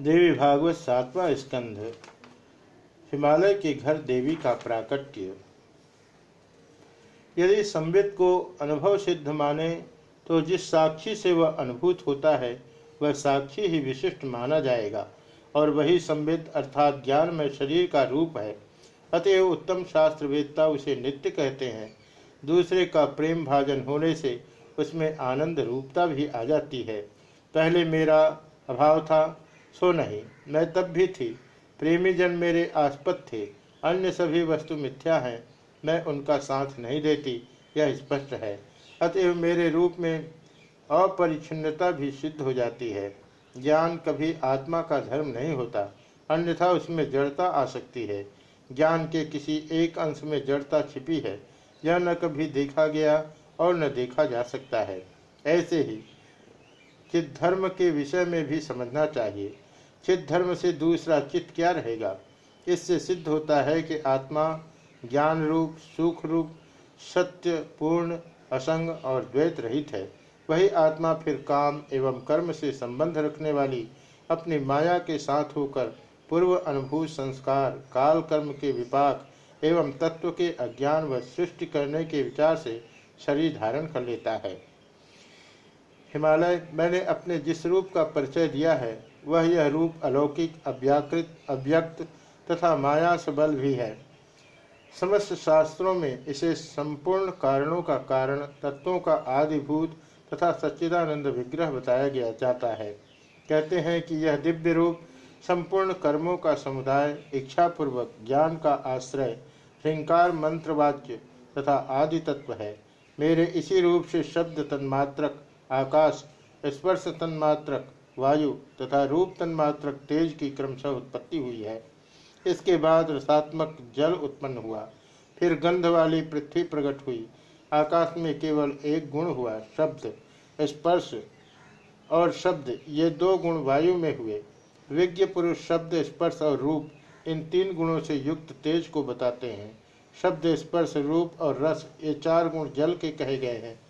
देवी भागवत सातवां स्कंध, हिमालय के घर देवी का प्राकट्य। यदि संबित को अनुभव सिद्ध माने तो जिस साक्षी से वह अनुभूत होता है, वह साक्षी ही विशिष्ट माना जाएगा, और वही संबित अर्थात ज्ञान में शरीर का रूप है। अतएव उत्तम शास्त्रवेदता उसे नित्य कहते हैं। दूसरे का प्रेम भाजन होने से उसमें आनंद रूपता भी आ जाती है। पहले मेरा अभाव था सो नहीं, मैं तब भी थी। प्रेमी जन मेरे आसपत थे। अन्य सभी वस्तु मिथ्या हैं, मैं उनका साथ नहीं देती। यह स्पष्ट है। अतएव मेरे रूप में अपरिच्छिन्नता भी सिद्ध हो जाती है। ज्ञान कभी आत्मा का धर्म नहीं होता, अन्यथा उसमें जड़ता आ सकती है। ज्ञान के किसी एक अंश में जड़ता छिपी है। यह न कभी देखा गया और न देखा जा सकता है। ऐसे ही चित धर्म के विषय में भी समझना चाहिए। चित धर्म से दूसरा चित्त क्या रहेगा? इससे सिद्ध होता है कि आत्मा ज्ञान रूप सुख रूप सत्य, पूर्ण, असंग और द्वैत रहित है। वही आत्मा फिर काम एवं कर्म से संबंध रखने वाली अपनी माया के साथ होकर पूर्व अनुभूत संस्कार काल कर्म के विपाक एवं तत्व के अज्ञान व सृष्टि करने के विचार से शरीर धारण कर लेता है। हिमालय, मैंने अपने जिस रूप का परिचय दिया है, वह यह रूप अलौकिक, अव्याकृत, अव्यक्त तथा माया सबल भी है। समस्त शास्त्रों में इसे संपूर्ण कारणों का कारण, तत्वों का आदिभूत तथा सच्चिदानंद विग्रह बताया गया जाता है। कहते हैं कि यह दिव्य रूप, संपूर्ण कर्मों का समुदाय, इच्छापूर्वक ज्ञान का आश्रय हिंकार मंत्रवाच्य तथा आदि तत्व है। मेरे इसी रूप से शब्द तन्मात्रक आकाश, स्पर्श तन्मात्रक, वायु तथा रूप तन्मात्रक तेज की क्रमशः उत्पत्ति हुई है। इसके बाद रसात्मक जल उत्पन्न हुआ। फिर गंध वाली पृथ्वी प्रकट हुई। आकाश में केवल एक गुण हुआ, शब्द, स्पर्श और शब्द। ये दो गुण वायु में हुए। विज्ञ पुरुष शब्द, स्पर्श और रूप, इन तीन गुणों से युक्त तेज को बताते हैं। शब्द, स्पर्श, रूप और रस, ये चार गुण जल के कहे गए हैं।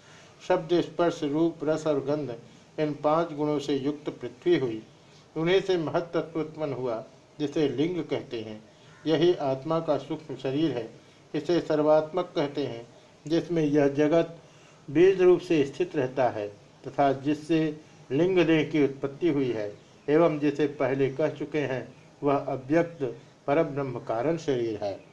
शब्द स्पर्श रूप, रस और गंध इन पाँच गुणों से युक्त पृथ्वी हुई। उन्हें से महत्त्व उत्पन्न हुआ, जिसे लिंग कहते हैं। यही आत्मा का सूक्ष्म शरीर है। इसे सर्वात्मक कहते हैं, जिसमें यह जगत बीज रूप से स्थित रहता है तथा जिससे लिंग देह की उत्पत्ति हुई है एवं जिसे पहले कह चुके हैं, वह अव्यक्त परब्रह्म कारण शरीर है।